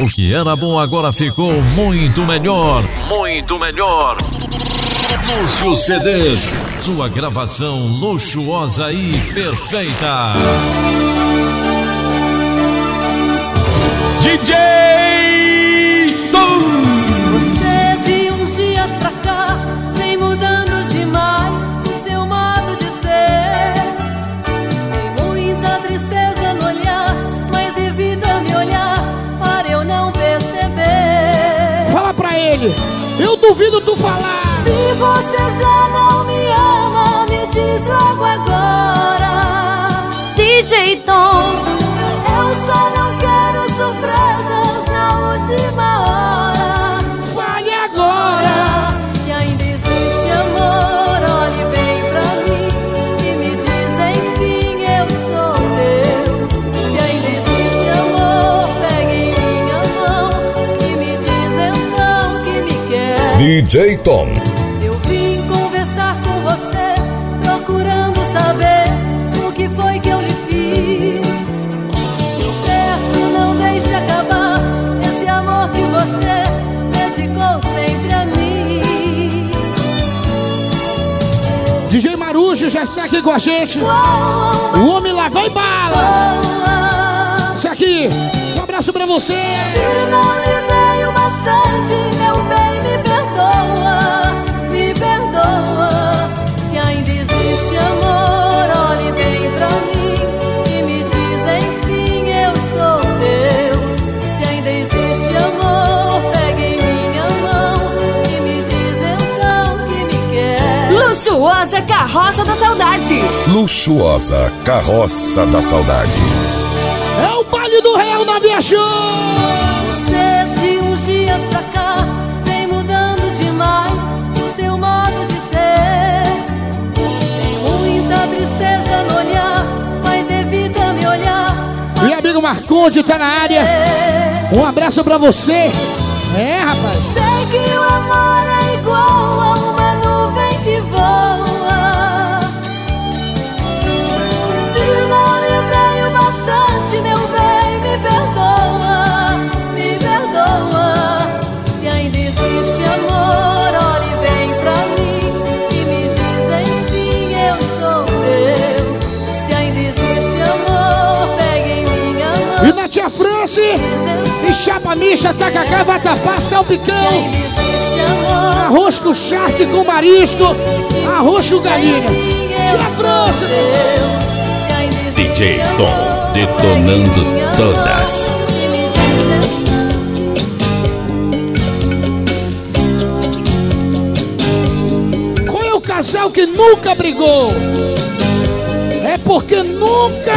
O que era bom agora ficou muito melhor. Muito melhor. Lúcio CDs. Sua gravação luxuosa e perfeita. DJ duvido tu falar. Se você já não me ama, me diz logo agora. DJ Tom. Eu só não quero surpresas na última hora. DJ Tom. Eu vim conversar com você, procurando saber o que foi que eu lhe fiz. Eu peço, não deixe acabar esse amor que você dedicou sempre a mim. DJ Marujo já está aqui com a gente. O homem lá vai bala. oh, oh. Isso aqui. Um abraço pra você. Se não lhe dei o bastante, meu bem, me perdoa, me perdoa. Se ainda existe amor, olhe bem pra mim e me diz enfim eu sou teu. Se ainda existe amor, pegue em minha mão e me diz então que me quer. Luxuosa Carroça da Saudade. Luxuosa Carroça da Saudade. É o baile do Real na Via Show. Marconde tá na área. Um abraço pra você. É, rapaz. Sei que o amor é E chapa micha, tacacá, vatapá, salpicão. Com charque com marisco. Arroz com galinha. Tia Franci. DJ Tom, detonando todas. Qual é o casal que nunca brigou? É porque nunca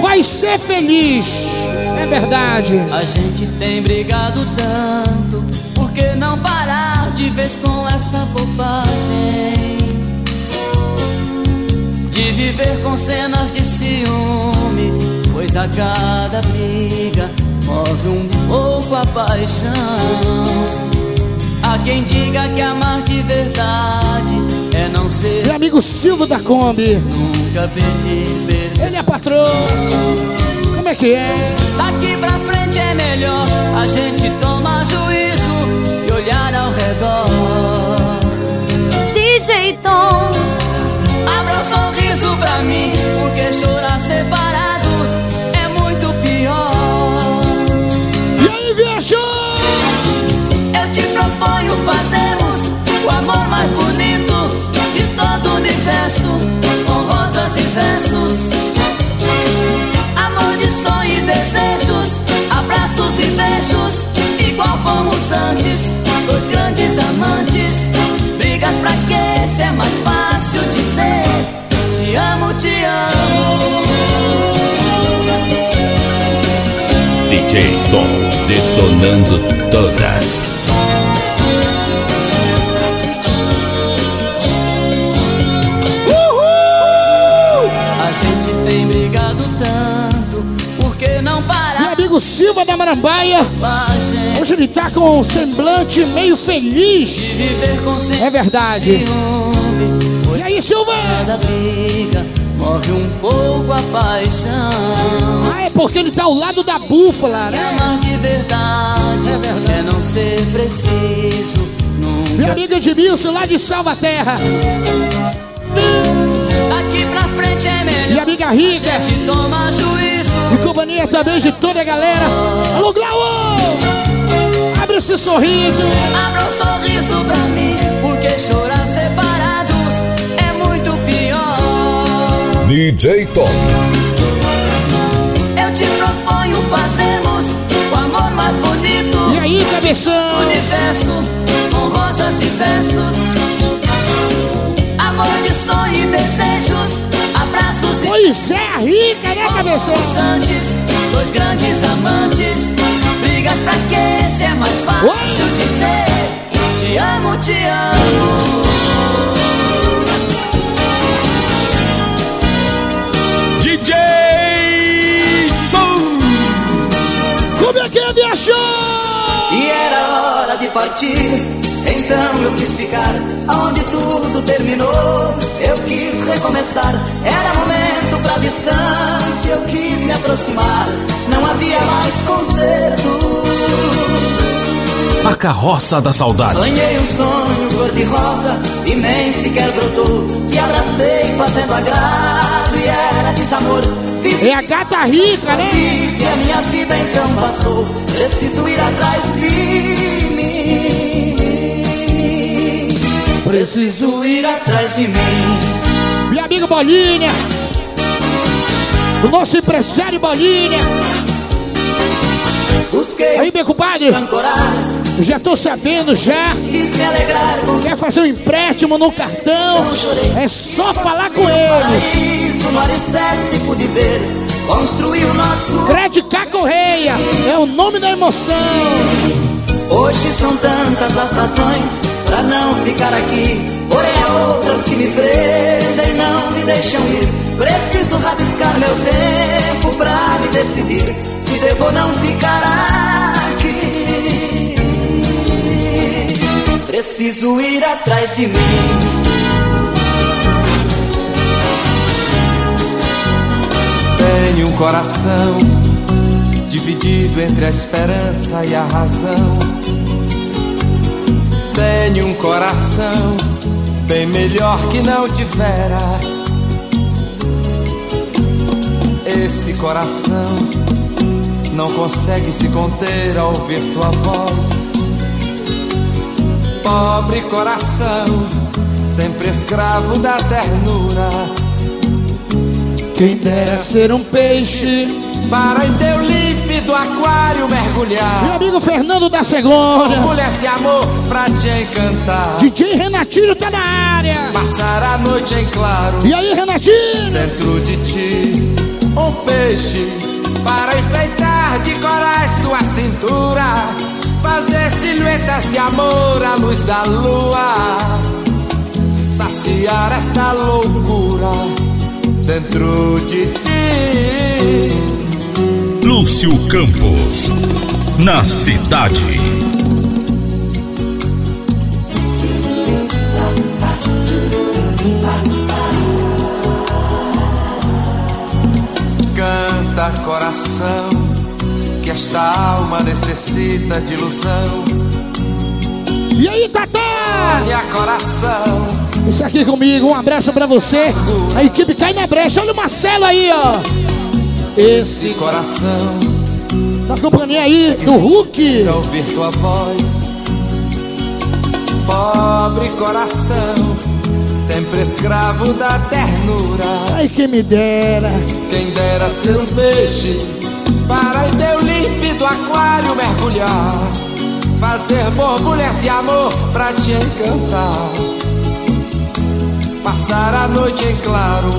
vai ser feliz. Verdade. A gente tem brigado tanto, por que não parar de vez com essa bobagem? De viver com cenas de ciúme, pois a cada briga move um pouco a paixão. Há quem diga que amar de verdade é não ser Meu amigo Silvio da Kombi. nunca pedir perdão. Ele é patrão. É que é? Daqui pra frente é melhor a gente tomar juízo e olhar ao redor. DJ Tom. Abra um sorriso pra mim, porque chorar separados é muito pior. E aí, viajou? Eu te proponho fazermos o amor mais bonito de todo o universo, com rosas e versos. E igual fomos antes, dois grandes amantes. Brigas pra quê? Se é mais fácil dizer: Te amo, te amo. DJ Tom, detonando todas. Amigo Silva da Marambaia. Hoje ele tá com um semblante meio feliz. É verdade. E aí, Silva? Move um pouco a paixão. Aê, porque ele tá ao lado da búfala, né? amar de verdade É verdade. é não ser preciso. Minha Nunca amiga Edmilson lá de Salvaterra. daqui pra frente é melhor. Minha amiga A Rica. gente toma juízo. E companhia também de toda a galera. Alô, Glauô! Abre esse sorriso. Abra um sorriso pra mim, porque chorar separados é muito pior. DJ Tom. Eu te proponho fazermos o amor mais bonito E aí, cabeção? universo, com rosas e versos. Amor de sonho e desejos, abraços e Pois é, rica, né, cabeção? Dois grandes amantes. Brigas pra quê? Se é mais fácil dizer: Te amo, te amo. DJ Tom. Como é que é, minha show? E era hora de partir, então eu quis ficar onde tudo terminou. Eu quis recomeçar, era momento pra distância. Eu quis me aproximar, não havia mais conserto. A carroça da saudade. Sonhei um sonho cor-de-rosa e nem sequer brotou. Te abracei fazendo agrado e era desamor. Vivi É a gata rica, né? que a minha vida então passou. Preciso ir atrás de Preciso ir atrás de mim. Minha amiga Bolinha. O nosso empresário Bolinha. Busquei Aí, meu compadre, já tô sabendo já. Quer fazer um empréstimo no cartão? É só falar com ele. paraíso, no alicerce pude ver. Construir o nosso. Credicar Correia é o nome da emoção. Hoje são tantas as razões pra não ficar aqui. Porém há outras que me prendem, não me deixam ir. Preciso rabiscar meu tempo pra me decidir se devo ou não ficar aqui. Preciso ir atrás de mim. Tenho um coração dividido entre a esperança e a razão. Tenho um coração bem melhor que não tivera. Esse coração não consegue se conter ao ouvir tua voz. Pobre coração, sempre escravo da ternura. Quem dera ser um peixe. Para em teu límpido aquário mergulhar. Meu amigo Fernando da Segunda. Mulher esse amor pra te encantar. DJ Renatinho tá na área. Passar a noite em claro. E aí, Renatinho? Dentro de ti, um peixe. Para enfeitar de corais tua cintura. Fazer silhuetas de amor à luz da lua. Saciar esta loucura dentro de ti. Lúcio Campos. Na cidade. Canta coração, que esta alma necessita de ilusão. E aí, Tatá? E a coração, Isso aqui comigo, um abraço pra você. A equipe cai na brecha. Olha o Marcelo aí, ó. Esse coração, Da companhia aí, do Hulk. pra ouvir tua voz. Pobre coração, sempre escravo da ternura. Ai, quem me dera. Quem dera ser um peixe para em teu límpido aquário mergulhar. Fazer borbulha esse amor pra te encantar. Passar a noite em claro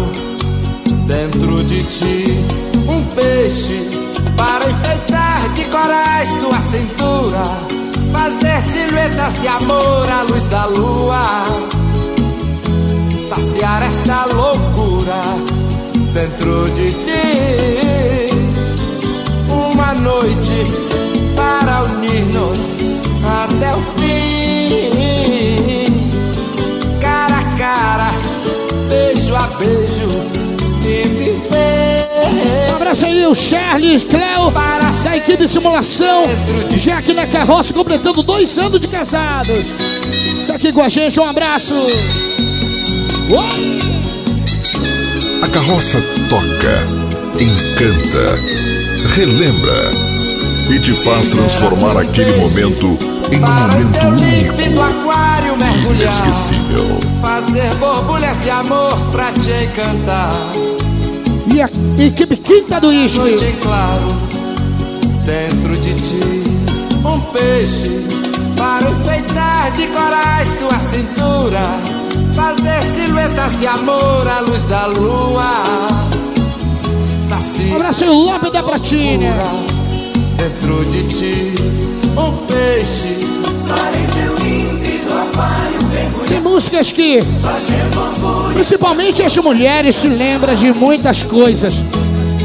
dentro de ti. Peixe para enfeitar de corais tua cintura. Fazer silhuetas de amor à luz da lua. Saciar esta loucura dentro de ti. Uma noite para unir-nos até o fim. Cara a cara, beijo a beijo abraço aí, seu Charles, Cleo, da equipe Simulação, já aqui na carroça, completando dois anos de casados. Isso aqui com a gente, um abraço. Oi! A carroça toca, encanta, relembra e te faz transformar aquele momento em um o momento único, inesquecível. Fazer borbulhas de amor pra te encantar E a equipe Quinta do Isque. Noite em claro Dentro de ti Um peixe Para enfeitar de corais tua cintura Fazer silhuetas de amor à luz da lua Saci Um abraço o Lopes da Pratinha. Dentro de ti Um peixe Tem músicas que, principalmente as mulheres, se lembram de muitas coisas.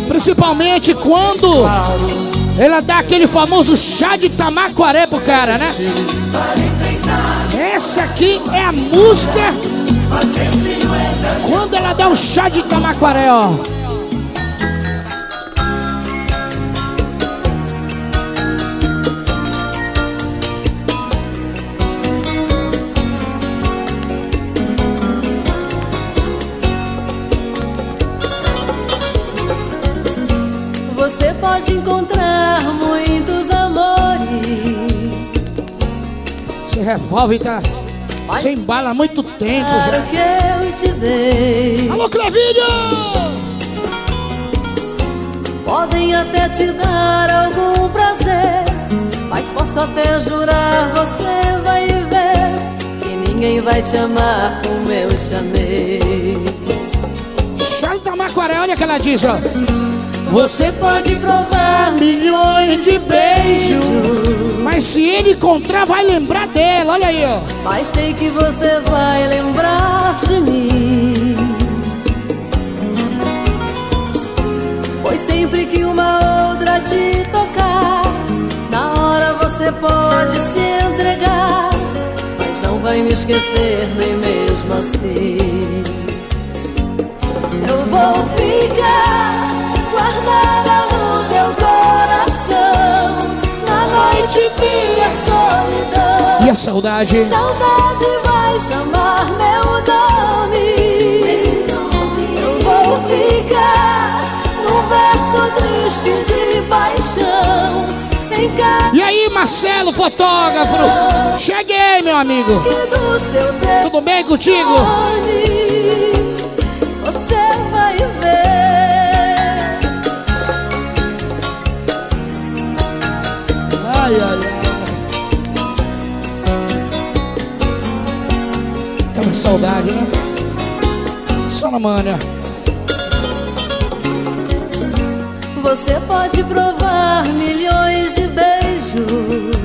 Principalmente quando ela dá aquele famoso chá de tamaquaré pro cara, né? Essa aqui é a música quando ela dá o chá de tamaquaré, ó. Revólver tá sem bala há muito tempo já. que eu te dei. Alô, Clevinho! Podem até te dar algum prazer, mas posso até jurar, você vai ver que ninguém vai te amar como eu te amei. Chá de tamaquaré, olha o que ela diz, ó. Você pode provar Milhões de beijos. Mas se ele encontrar, vai lembrar dela, olha aí, ó. Mas sei que você vai lembrar de mim. Pois sempre que uma outra te tocar, na hora você pode se entregar. Mas não vai me esquecer, nem mesmo assim. Eu vou ficar E a saudade? Saudade vai chamar meu nome. Eu vou ficar num verso triste de paixão. E aí, Marcelo, fotógrafo? Cheguei, meu amigo. Tudo bem contigo? Saudade, né? Só na manha. Você pode provar milhões de beijos.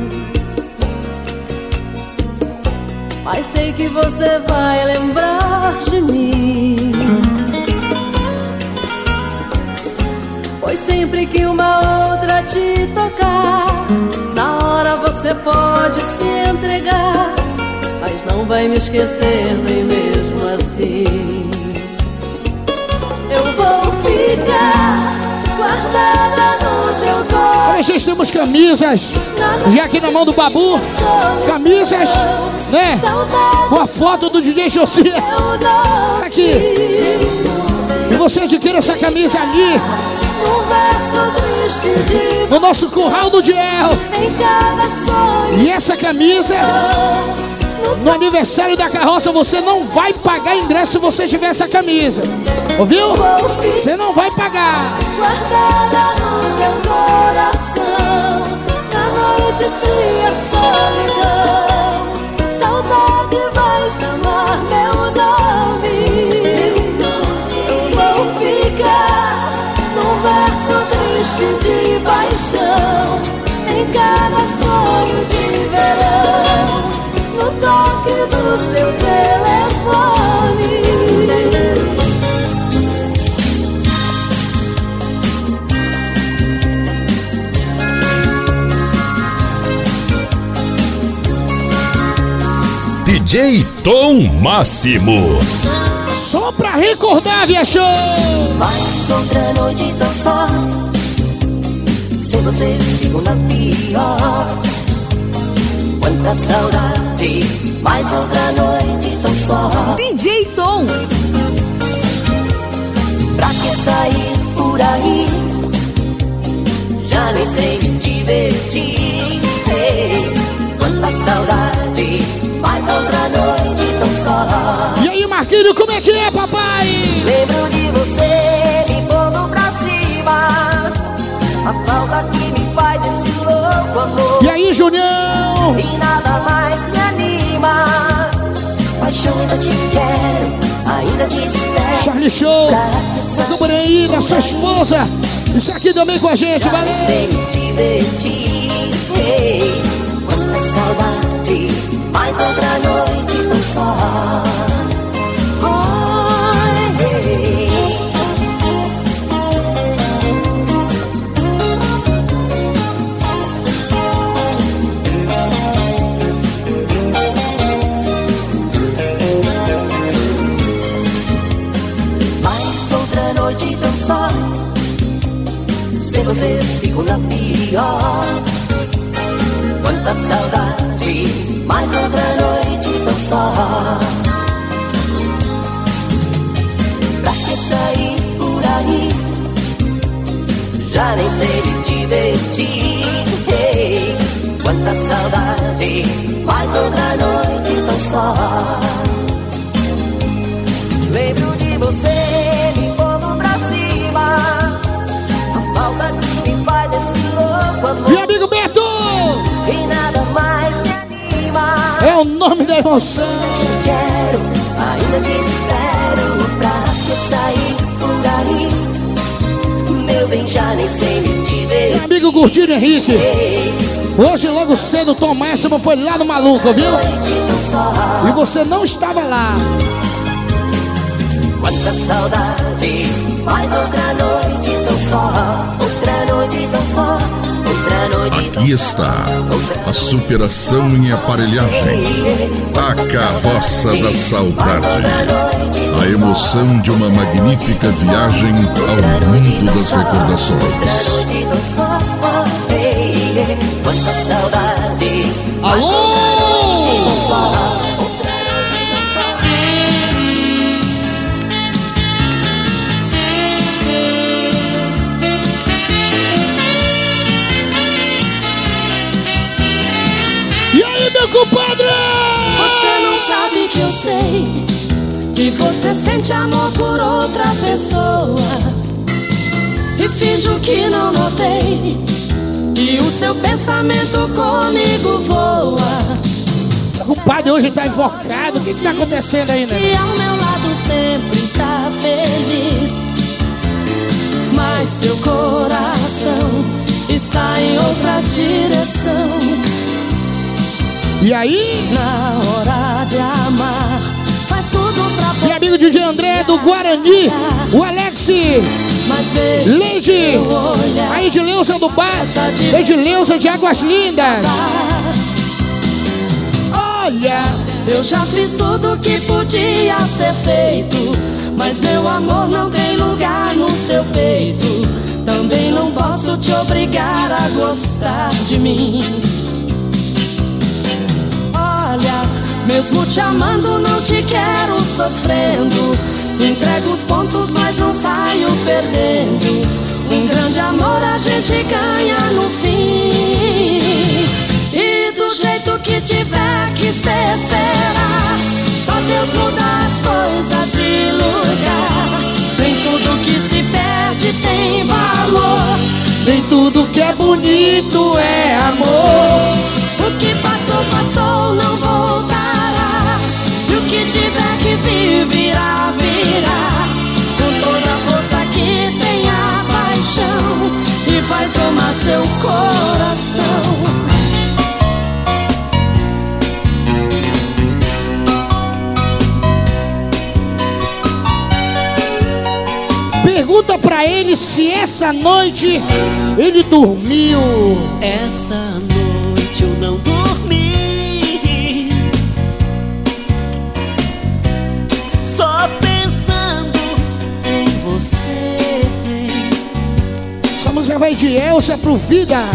Mas sei que você vai lembrar de mim. Pois sempre que uma outra te tocar, na hora você pode se entregar. Não vai me esquecer nem mesmo assim. Eu vou ficar guardada no teu coração. Hoje temos camisas, já aqui na mão do Babu. Camisas, né? Com a foto do DJ Josias. Aqui. E você adquire essa camisa ali, no nosso curral do Diel. E essa camisa, no aniversário da carroça, você não vai pagar ingresso se você tiver essa camisa. Ouviu? Você não vai pagar. Guardada no teu coração, na noite fria solidão. Saudade vai chamar meu nome. Eu vou ficar num verso triste de paixão, em cada sonho de verão, do seu telefone. DJ Tom Máximo. Só pra recordar, via show. Mais outra noite dançar Sem você fico na pior. Quanta saudade, mais outra noite tão só. DJ Tom. Pra que sair por aí? Já nem sei me divertir. Ei, quanta saudade, mais outra noite tão só. E aí, Marquinhos, como é que é, papai? Lembro de você me pondo pra cima. A falta que me faz esse louco amor. E aí, Junião? Nada mais me anima. Paixão, ainda te quero, ainda te espero. Charlie Show. Aí, da sua esposa. Isso aqui também com a gente, Já valeu. sei divertir. Ei, quanta saudade, mais outra noite tão só. Você fico na pior. Quanta saudade, mais outra noite tão só. Pra que sair por aí? Já nem sei me divertir. Ei, quanta saudade, mais outra noite tão só. O nome da emoção. Te quero, ainda te espero. Pra que sair por aí? Meu bem, já nem sei me Meu divertir. amigo Curtido Henrique. Hoje, logo cedo, o Tom Máximo foi lá no maluco, viu? E você não estava lá. Quanta saudade, mais outra noite tão só. Outra noite tão só. Aqui está a superação em aparelhagem. A carroça da saudade. A emoção de uma magnífica viagem ao mundo das recordações. Alô? Sei que você sente amor por outra pessoa e finjo que não notei que o seu pensamento comigo voa. O padre hoje tá invocado. O que, que tá acontecendo aí, né? E ao meu lado sempre está feliz. Mas seu coração está em outra direção. E aí? Na hora de amar, amigo DJ André do Guarani, o Alex, Leide, a Edileuza do Bar, Edileuza de Águas Lindas. Olha, Eu já fiz tudo que podia ser feito, mas meu amor não tem lugar no seu peito. Também não posso te obrigar a gostar de mim. Mesmo te amando, não te quero sofrendo. Entrego os pontos, mas não saio perdendo. Um grande amor a gente ganha no fim. E do jeito que tiver que ser, será. Só Deus muda as coisas de lugar. Nem tudo que se perde tem valor. nem tudo que é bonito é amor. O que passou, passou, vir, virá, virá. Com toda a força que tem a paixão. E vai tomar seu coração. Pergunta pra ele se essa noite ele dormiu. Essa noite de Elsa pro Vida.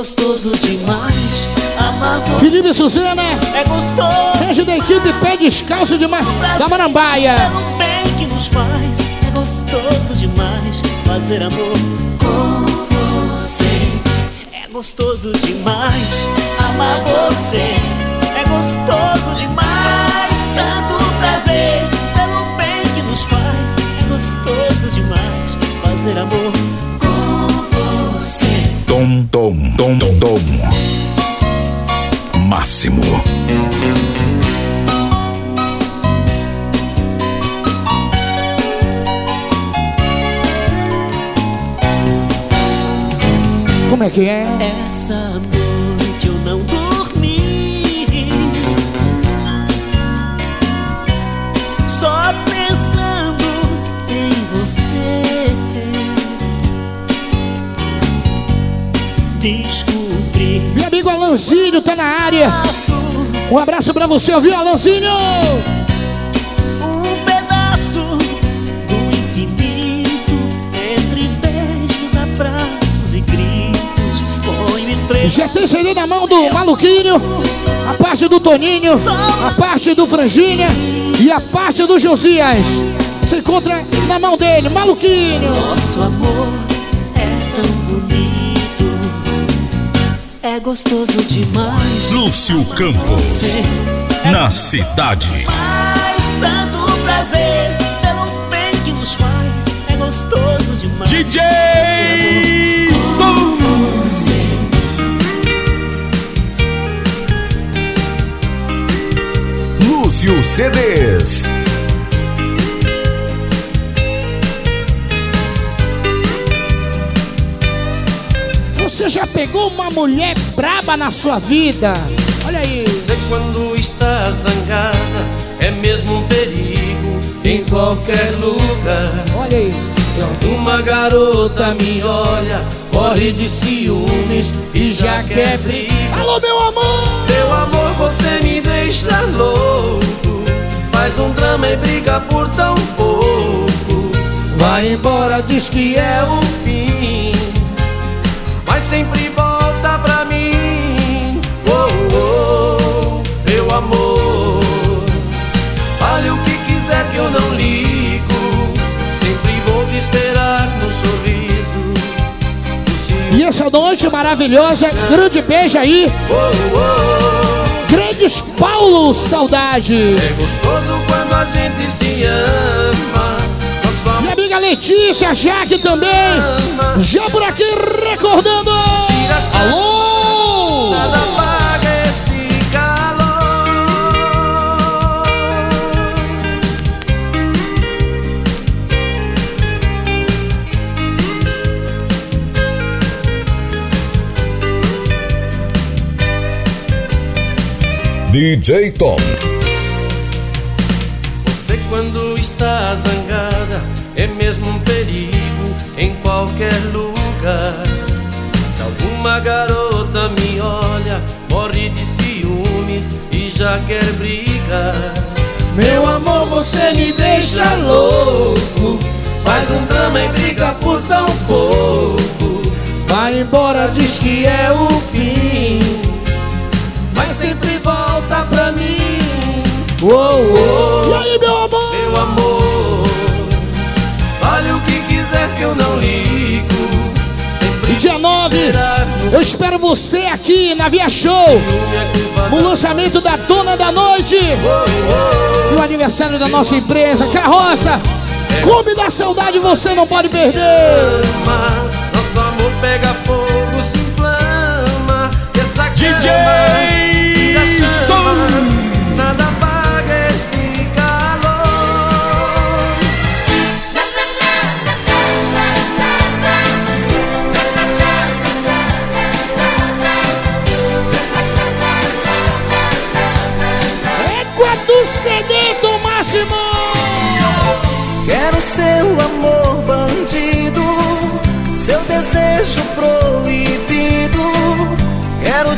Gostoso demais. Amar você Felipe Suzana, é gostoso. Sérgio da equipe pé descalço demais da Marambaia. Pelo bem que nos faz, é gostoso demais fazer amor com você. É gostoso demais amar você. É gostoso demais tanto prazer. Pelo bem que nos faz, é gostoso demais fazer amor com você. Tom, tom, tom, tom, tom. Máximo. Como é que é? Essa noite eu não dormi Alanzinho tá na área. Um abraço pra você, viu, Alanzinho? um pedaço do infinito Entre beijos, abraços e gritos estrelas Já tem CD na mão do Maluquinho, a parte do Toninho, a parte do Franginha e a parte do Josias. Se encontra na mão dele, Maluquinho. Nosso amor é gostoso demais. Lúcio Campos. Você Na cidade. faz tanto prazer, pelo bem que nos faz, é gostoso demais. DJ você. Lúcio CDs. Você já pegou uma mulher braba na sua vida? Olha aí. Você quando está zangada é mesmo um perigo em qualquer lugar. Olha aí. Se alguma garota me olha, morre de ciúmes e já quer briga. Alô, meu amor! Meu amor, você me deixa louco. Faz um drama e briga por tão pouco. Vai embora, diz que é o fim. Mas sempre volta pra mim. Oh, oh, meu amor. Fale o que quiser que eu não ligo. Sempre vou te esperar no sorriso. E essa noite maravilhosa, grande beijo aí. Oh, oh. Grandes Paulo, saudade. É gostoso quando a gente se ama. Amiga Letícia, Jaque também. Já por aqui recordando. Alô! Nada apaga esse calor. DJ Tom. Você quando está zangada é mesmo um perigo em qualquer lugar. Se alguma garota me olha, morre de ciúmes e já quer brigar. Meu amor, você me deixa louco. Faz um drama e briga por tão pouco. Vai embora, diz que é o fim. Mas sempre volta pra mim. Oh, E o que quiser que eu não ligo. Sempre Dia 9, esperar no eu espero você aqui na Via Show. No lançamento da Dona da Noite. Oh, E o aniversário da nossa empresa, Carroça. Clube da Saudade, você não pode perder. oh, nosso amor pega fogo, se inflama. DJ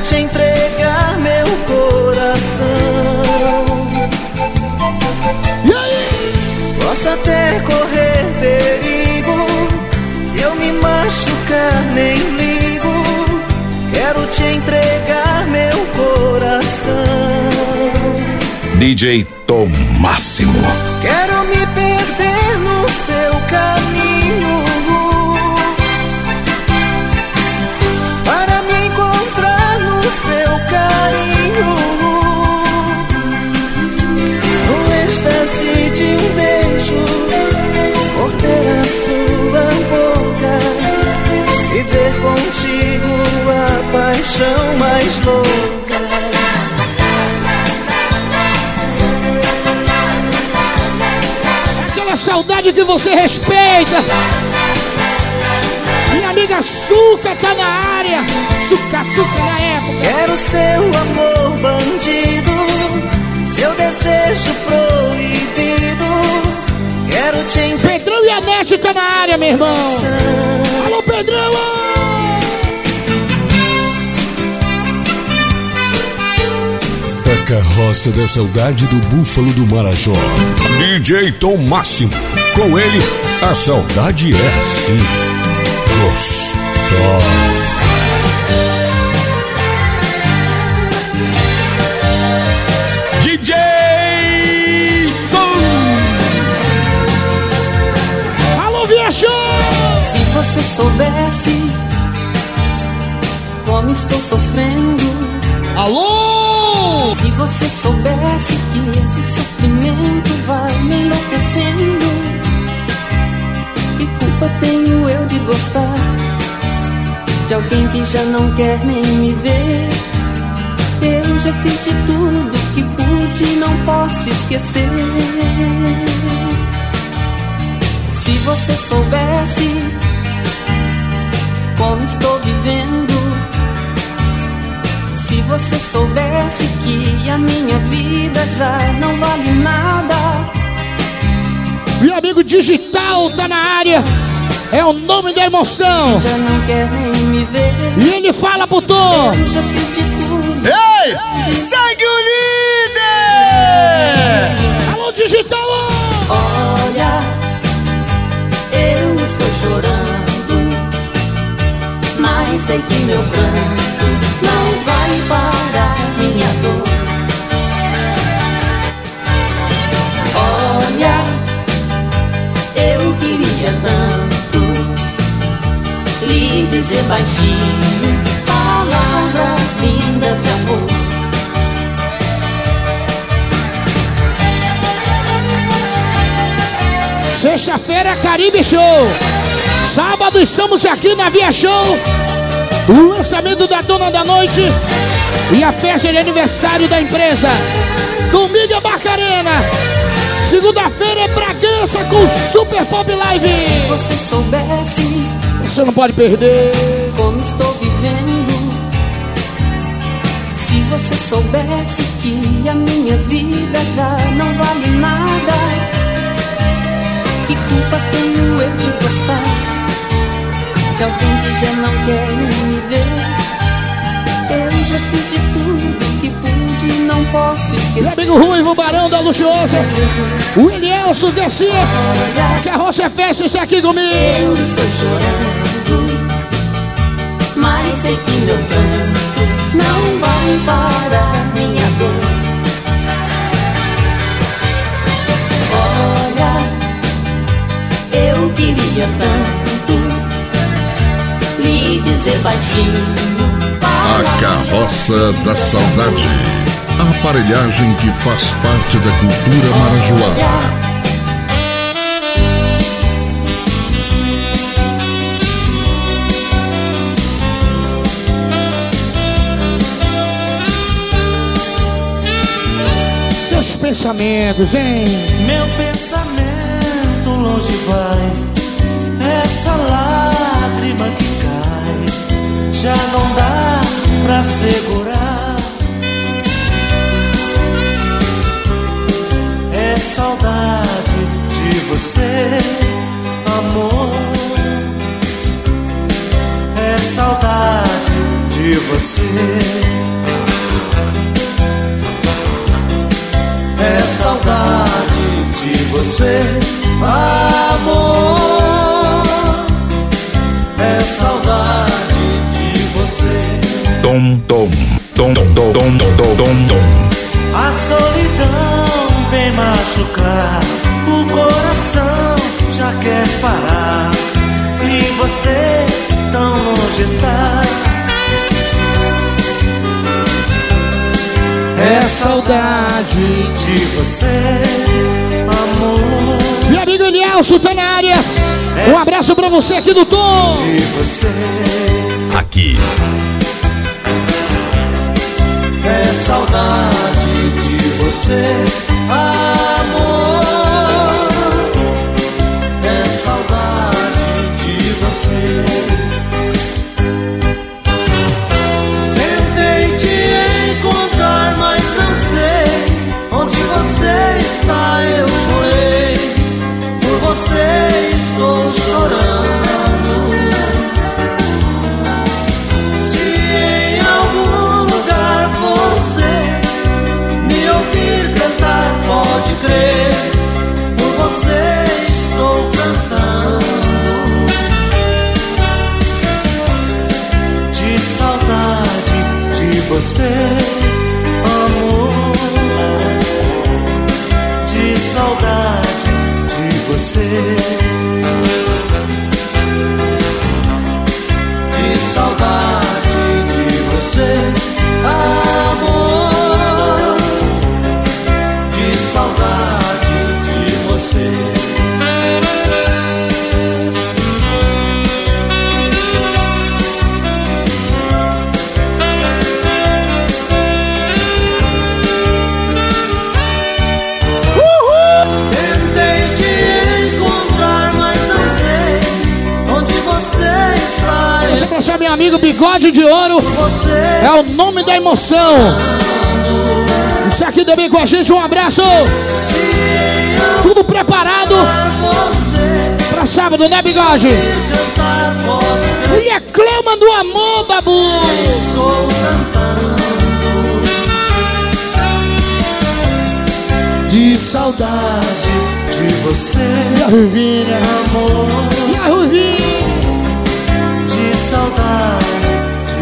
te entregar meu coração. E aí? Posso até correr perigo se eu me machucar, nem ligo. Quero te entregar meu coração. DJ Tomássimo. Quero me pedir saudade que você respeita. Minha amiga Suca tá na área. Suca, Suca na época. Quero seu amor bandido, seu desejo proibido. Quero te. Pedrão e a Nete tá na área, meu irmão. Alô, Pedrão! Carroça da saudade do Búfalo do Marajó. DJ Tom Máximo. Com ele, a saudade é assim. Gostosa. DJ Tom. Alô, Viajou! Se você soubesse como estou sofrendo. Você soubesse que esse sofrimento vai me enlouquecendo. Que culpa tenho eu de gostar de alguém que já não quer nem me ver? Eu já fiz de tudo que pude e não posso esquecer. Se você soubesse como estou vivendo, se você soubesse que a minha vida já não vale nada. Meu amigo digital tá na área. É o nome da emoção. Já não quer nem me ver. E ele fala pro Tom. Tudo. Ei! Segue o líder! Alô, digital! Olha, eu estou chorando, mas sei que meu pranto dizer baixinho palavras lindas de amor. Sexta-feira, Caribe Show. Sábado estamos aqui na Via Show. O lançamento da Dona da Noite e a festa de aniversário da empresa. Domingo é Barcarena. Segunda-feira é Bragança com Super Pop Live. Se você soubesse Você não pode perder. como estou vivendo. Se você soubesse que a minha vida já não vale nada. Que culpa tenho eu de gostar de alguém que já não quer me ver? Eu já fiz de tudo que pude não posso Meu esquecer. amigo Ruivo Barão da Luxuosa. O Elielso Garcia. Carroça é festa, isso aqui comigo. Eu estou chorando, mas sei que meu pranto não vai parar minha dor. Olha, eu queria tanto lhe dizer baixinho. A Carroça da Saudade. A aparelhagem que faz parte da cultura marajoara. Pensamentos, hein? Meu pensamento longe vai, essa lágrima que cai, já não dá pra segurar. É saudade de você, amor. É saudade de você. É saudade de você, Amor, é saudade de você. Tom, tom, tom, tom, tom, tom, tom, tom, tom. A solidão vem machucar, o coração já quer parar. E você tão longe está. É saudade de você, amor. Meu amigo Elielso tá na área. Um abraço pra você aqui do Tom. De você. Aqui, É saudade de você, amor. Você estou chorando. Se em algum lugar você me ouvir cantar, pode crer, por você estou cantando. De saudade de você, amigo Bigode de Ouro? É o nome da emoção. Isso aqui também com a gente, um abraço. Tudo preparado pra sábado, né, Bigode? Ele é clama do amor, babu. Estou cantando de saudade de você, E a Ruvinha, amor. e a Ruvinha. De saudade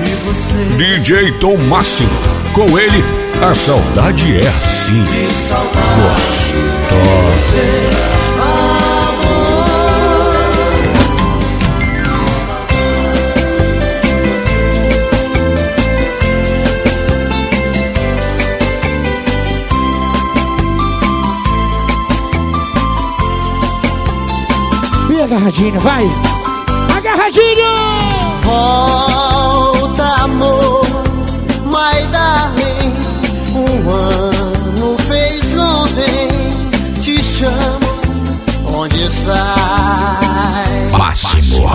de você, DJ Tom Máximo. Com ele, a saudade é assim. de saudade Gostosa. agarradinho, vai. Agarradinho. Volta, amor, my darling. Um ano fez ontem. Te chamo, onde estás? Máximo.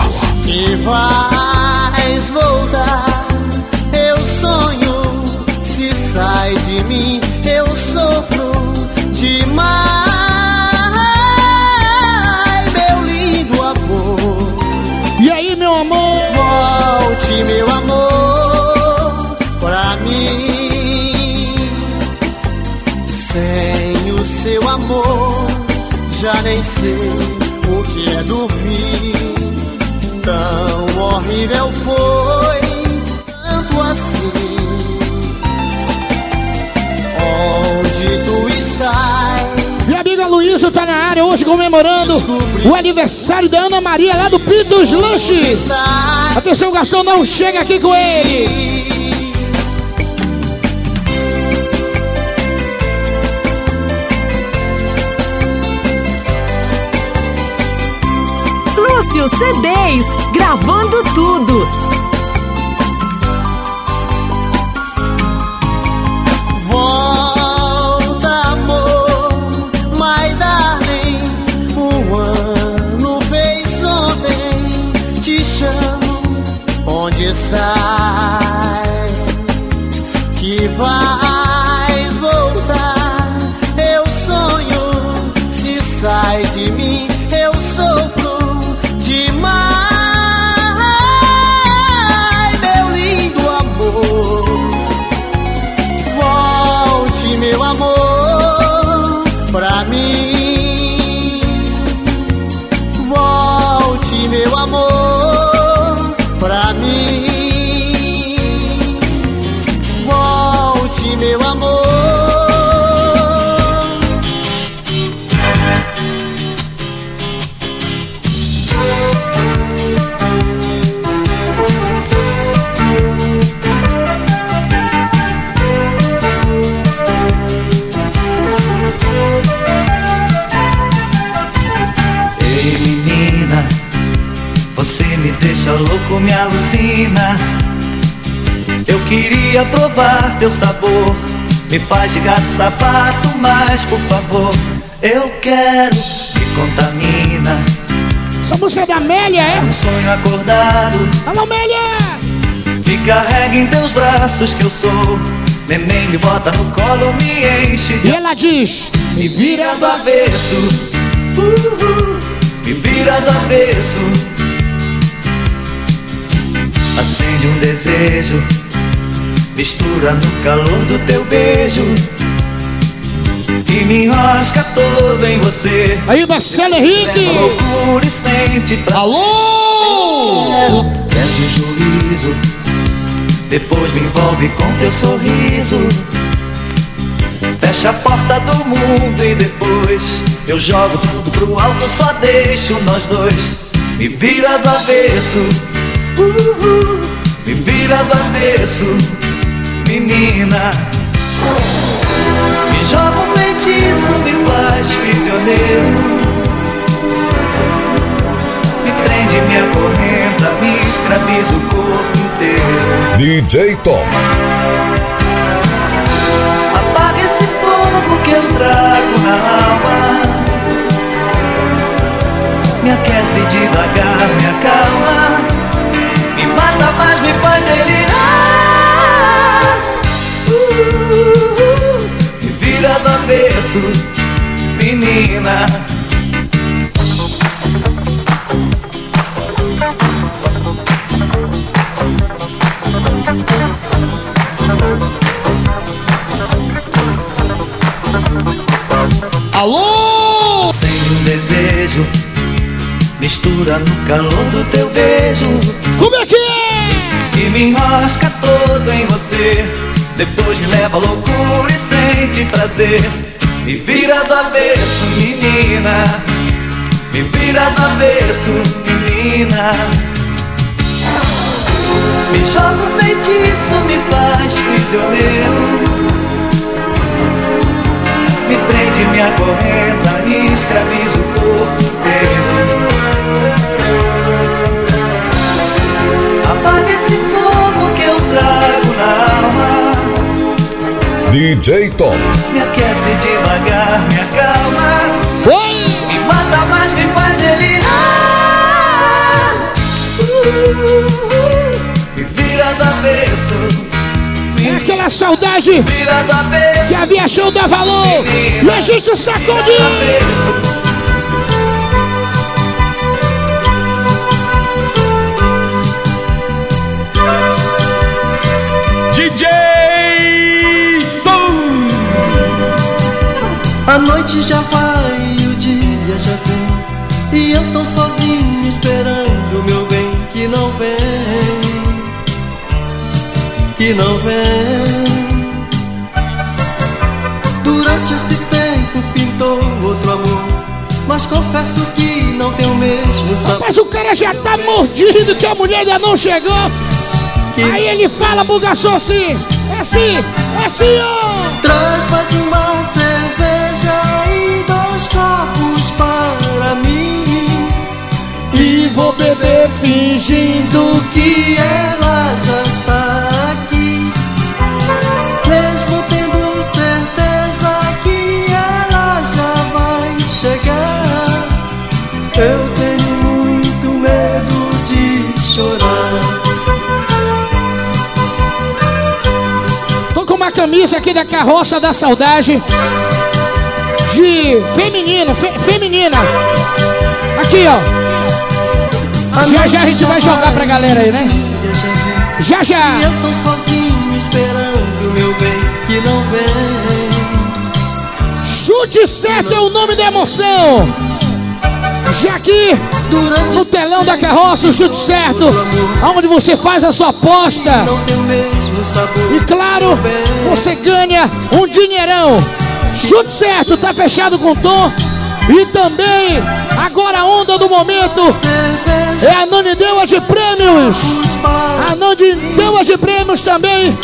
E vais voltar. Eu sonho, se sai de mim, já nem sei o que é dormir. Tão horrível foi, tanto assim. Onde tu estás? Minha amiga Luísa tá na área hoje comemorando o aniversário da Ana Maria lá do Pitos Lanches. Estás Atenção, Gastão, não chega aqui com ele. CDs, gravando tudo. Deixa louco, me alucina. Eu queria provar teu sabor. Me faz de gato sapato, mas por favor, eu quero, me contamina. Essa música é da Amélia, é? Um sonho acordado. Alô, Amélia! Me carrega em teus braços que eu sou. Neném me bota no colo, me enche de... E ela diz: Me vira do avesso. Uh, me vira do avesso. Acende um desejo. Mistura no calor do teu beijo e me enrosca todo em você. Aí, Marcelo Henrique! Loucura e sente pra Alô! Perde o juízo, depois me envolve com teu sorriso. Fecha a porta do mundo e depois eu jogo tudo pro alto, só deixo nós dois. Me vira do avesso, uh -uh, me vira do avesso, menina. Me joga um feitiço, me faz prisioneiro. Me prende, me acorrenta, me escraviza o corpo inteiro. DJ Tom. Apaga esse fogo que eu trago na alma. Me aquece devagar, me acalma Mata, mas me faz delirar uh, Me vira do avesso, menina Alô! Sem um desejo Mistura no calor do teu beijo Como é que é? Enrosca todo em você. Depois me leva à loucura e sente prazer. Me vira do avesso, menina. Me vira do avesso, menina. Me joga um feitiço, me faz prisioneiro. Me prende, me acorrenta escraviza o corpo inteiro. DJ Tom. Me aquece devagar, me acalma. Oi! Me mata, mas me faz delirar. Uh, me vira do avesso. É aquela saudade que havia show da valor e a gente sacode. A noite já vai e o dia já vem E eu tô sozinho esperando meu bem que não vem que não vem. Durante esse tempo pintou outro amor, mas confesso que não tem o mesmo sabor. Mas o cara já tá mordido que a mulher ainda não chegou. Que... Aí ele fala pro garçom assim, é assim, é assim, ó. Traz mais uma cerveja Beber fingindo que ela já está aqui. Mesmo tendo certeza que ela já vai chegar. Eu tenho muito medo de chorar. Tô com uma camisa aqui da carroça da saudade. De feminina, fe, feminina. Aqui, ó. Já já a gente vai jogar pra galera aí, né? Já já! E eu tô sozinho esperando meu bem que não vem. Chute certo é o nome da emoção! Já aqui, no telão da carroça, o chute certo, onde você faz a sua aposta. E claro, você ganha um dinheirão. Chute certo, tá fechado com tom. E também, agora a onda do momento é a Nanideua de Prêmios. A Nanideua de Prêmios também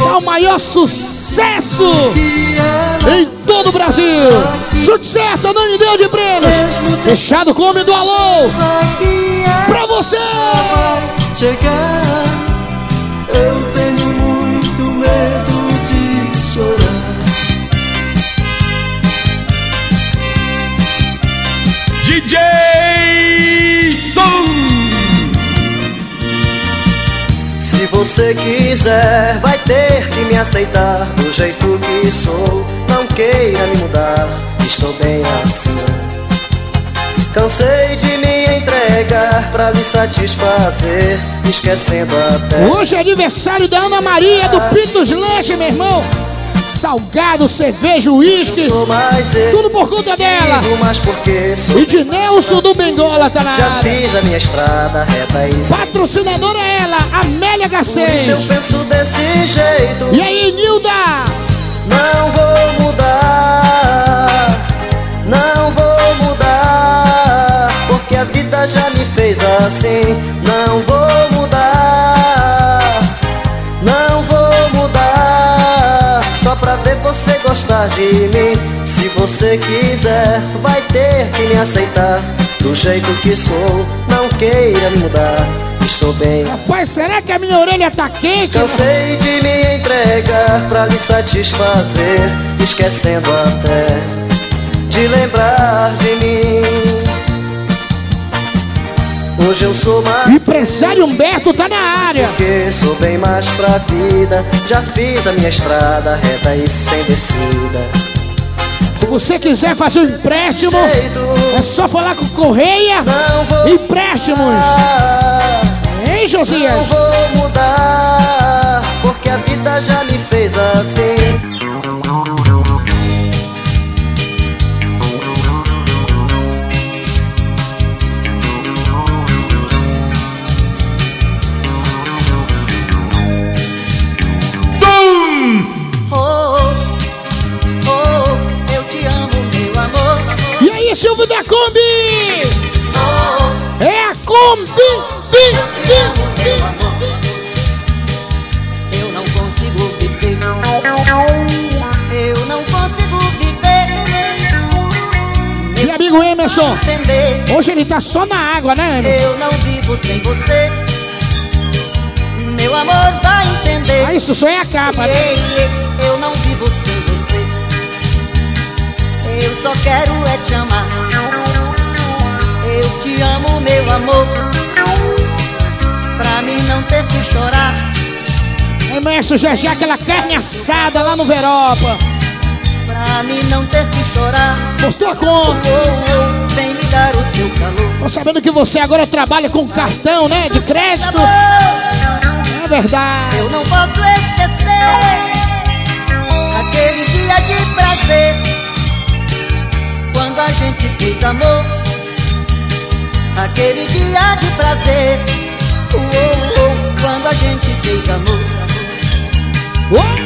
é o maior sucesso em todo o Brasil. Chute certo, a Nanideua de Prêmios. Fechado com o homem do alô. Pra você! chegar. Eu tenho muito medo de chorar. DJ você quiser, vai ter que me aceitar do jeito que sou. Não queira me mudar, estou bem assim. Cansei de me entregar pra lhe satisfazer, esquecendo até. Hoje é aniversário da Ana Maria do Pitos Lanche, meu irmão. Salgado, cerveja, uísque, tudo por conta dela. E de Nelson do Bengola tá na Já área. fiz a minha estrada reta e Patrocinadora é ela, Amélia isso eu H6. penso desse jeito. E aí, Nilda? Não vou mudar, não vou mudar, porque a vida já me fez assim. Não vou gostar de mim. Se você quiser, vai ter que me aceitar do jeito que sou. Não queira me mudar, estou bem. Rapaz, será que a minha orelha tá quente? Cansei de me entregar pra lhe satisfazer, esquecendo até de lembrar de mim. Hoje eu sou mais. Empresário Humberto tá na área. Porque sou bem mais pra vida. Já fiz a minha estrada reta e sem descida. Se você quiser fazer um empréstimo, é só falar com o Correia. Empréstimos. Hein, Josias? Não vou mudar, porque a vida já me fez assim. Emerson? Hoje ele tá só na água, né, Emerson? Eu não vivo sem você. Meu amor vai entender. Ah, isso só é a capa, né? Eu não vivo sem você. Eu só quero é te amar. Eu te amo, meu amor. Pra mim não ter que chorar. Emerson, já já aquela carne assada lá no Veropa. Pra mim não ter que chorar. Por tua conta. Oh, oh, vem me dar o seu calor. Tô sabendo que você agora trabalha com cartão, né? De crédito. É verdade. Eu não posso esquecer aquele dia de prazer quando a gente fez amor. Aquele dia de prazer, oh, oh, oh, quando a gente fez amor. Oh,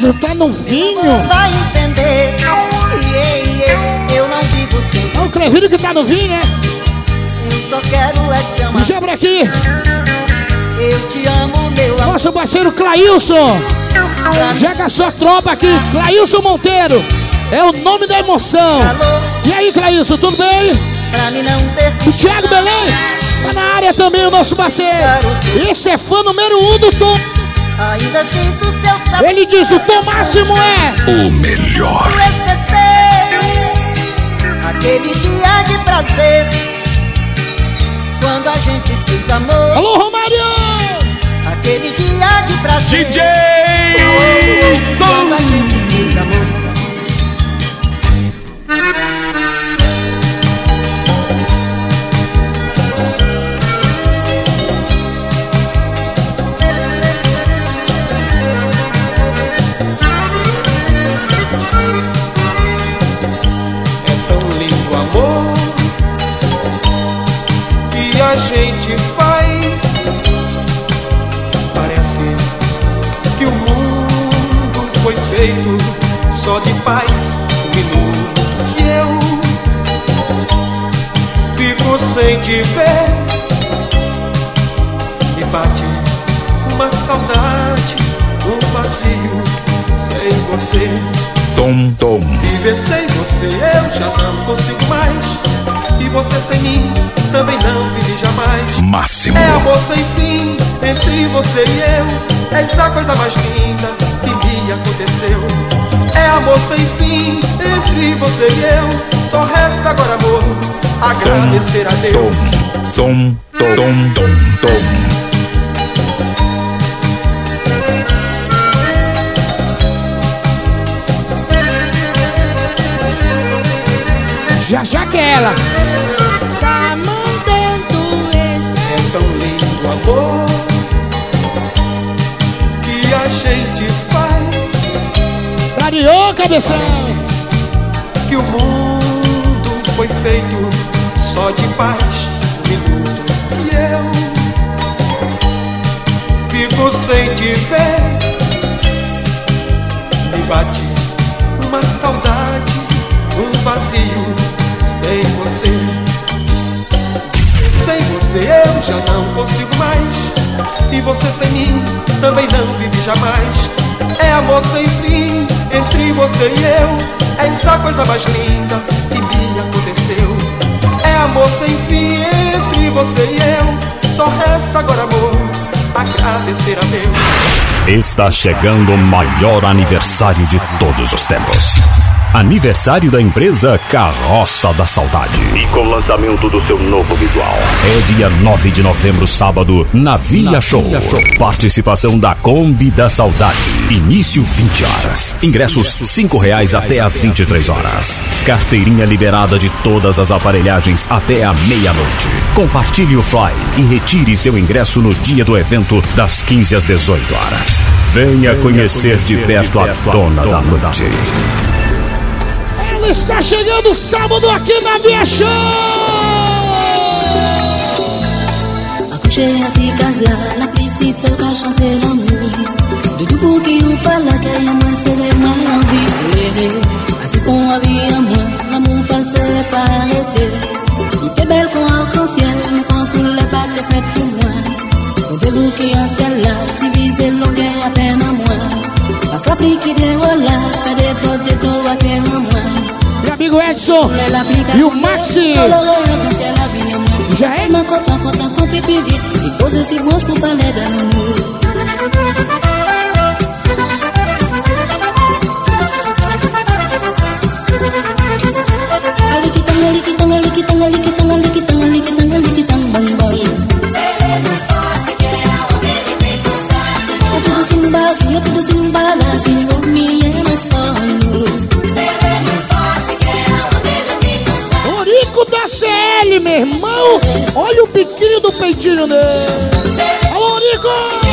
Já tá no vinho. Vai entender. Eu não vivo sem É o Crevino que tá no vinho, né? Eu só quero é te amar. Jabra aqui. Eu te amo, meu amor. Nosso parceiro Clailson. Joga a sua tropa aqui. Clailson Monteiro. É o nome da emoção. E aí, Clailson, tudo bem? Pra mim não ter O Thiago Belém. Tá na área também o nosso parceiro. Esse é fã número um do Tom. Ainda sinto seu sabor. Ele diz: o Tom Máximo é. O melhor. Por esquecer aquele dia de prazer quando a gente fez amor. Alô, Romário! Aquele dia de prazer. DJ Quando a gente fez amor. Gente faz. Parece que o mundo foi feito só de paz. Um minuto que eu fico sem te ver. Me bate uma saudade, um vazio sem você. Tom, tom. Viver sem você sem mim também não vive jamais. Máximo. É amor sem fim entre você e eu. É essa coisa mais linda que me aconteceu. É amor sem fim entre você e eu. Só resta agora amor, agradecer a Deus. Tom, tom, tom, tom, tom. Já já que é ela. Tá mandando É tão lindo o amor que a gente faz. Clareou, cabeção. Que o mundo foi feito só de paz. Um minuto e eu fico sem te ver. Me bate uma saudade, um vazio sem você. Sem você eu já não consigo mais. E você sem mim também não vive jamais. É amor sem fim entre você e eu. É essa coisa mais linda que me aconteceu. É amor sem fim entre você e eu. Só resta agora amor, agradecer a Deus. Está chegando o maior aniversário de todos os tempos. Aniversário da empresa Carroça da Saudade. E com o lançamento do seu novo visual. É dia 9 de novembro, sábado, na Via, Show. Participação da Kombi da Saudade. Início 20 horas. Ingressos 5 reais até às 23 horas. Carteirinha liberada de todas as aparelhagens até a meia-noite. Compartilhe o fly e retire seu ingresso no dia do evento das 15 às 18 horas. Venha conhecer de perto a dona da noite. Ela está chegando sábado aqui na minha show. Là, la l'amour. De tout pour qui caille, moi c'est en vie. Qu'on a vu à moi, l'amour passait pas arrêté. Il belle comme arc-en-ciel, quand pas tes fêtes pour moi. Comptez-vous qui en ciel là, divisé longueur à peine à moi. Parce que la qui déroula, fait à moi. Amigo Edson e o Maxi. Já é? Uma Meu irmão. Olha o biquinho do peitinho dele. Alô, Orico!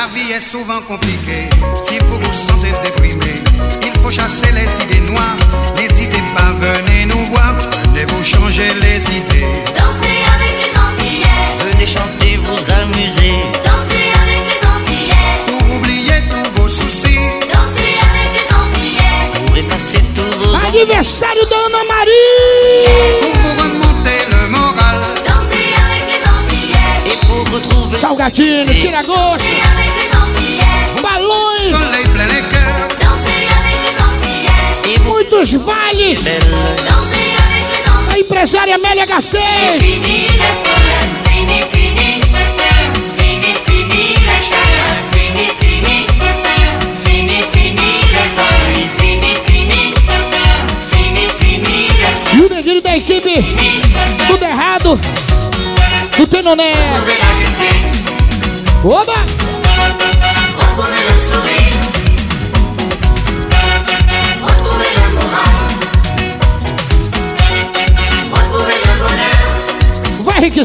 La vie est souvent compliquée. Si vous vous sentez déprimé, il faut chasser les idées noires. N'hésitez pas, venez nous voir. Venez vous changer les idées? Dansez avec les Antillais. Venez chanter, vous amuser. Dansez avec les Antillais. Pour oublier tous vos soucis. Dansez avec les Antillais. Pour effacer tous vos Aniversário da Ana Maria! Pour vous remonter le moral. Dansez avec les Antillais. Et pour retrouver Salgadinho, tira gosto, ennuis, fini, fini. Fini, fini les E o neguinho da equipe, tudo errado, do Tenoné. Oba! Si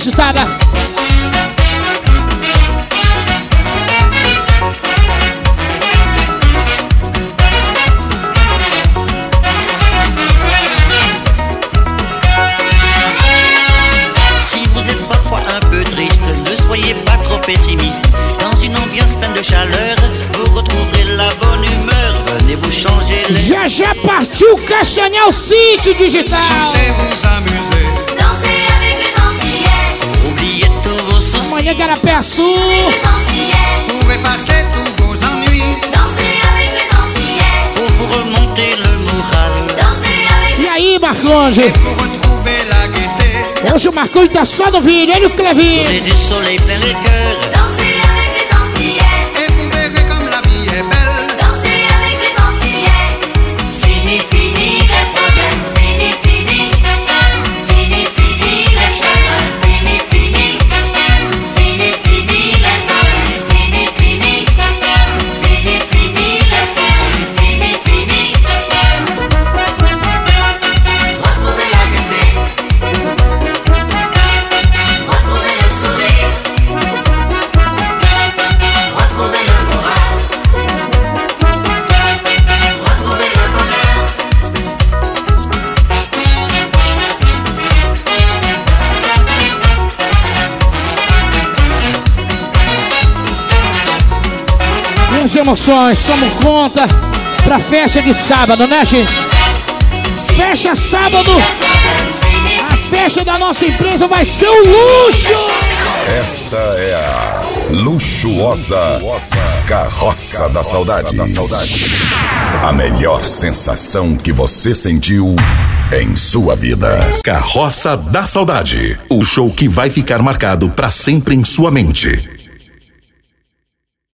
vous êtes parfois un peu triste, ne soyez pas trop pessimiste. Dans une ambiance pleine de chaleur, vous retrouverez la bonne humeur. Venez vous changer les já partiu o Castanhal City Digital. Chantez, vous amuser. Amanhã Garapé Sul. Les Antillais. Pour effacer tous vos ennuis. Dansez avec les Antillais. Pour vous remonter le moral. Dansez avec E aí, Marconde? Pour retrouver la gaieté. Hoje o Marconde tá só no vídeo, e o Clevinho. Et du soleil plein les cœurs. Emoções, tomam conta pra festa de sábado, né, gente? Fecha sábado. A festa da nossa empresa vai ser um luxo. Essa é a luxuosa carroça da saudade. A melhor sensação que você sentiu em sua vida. Carroça da Saudade. O show que vai ficar marcado para sempre em sua mente.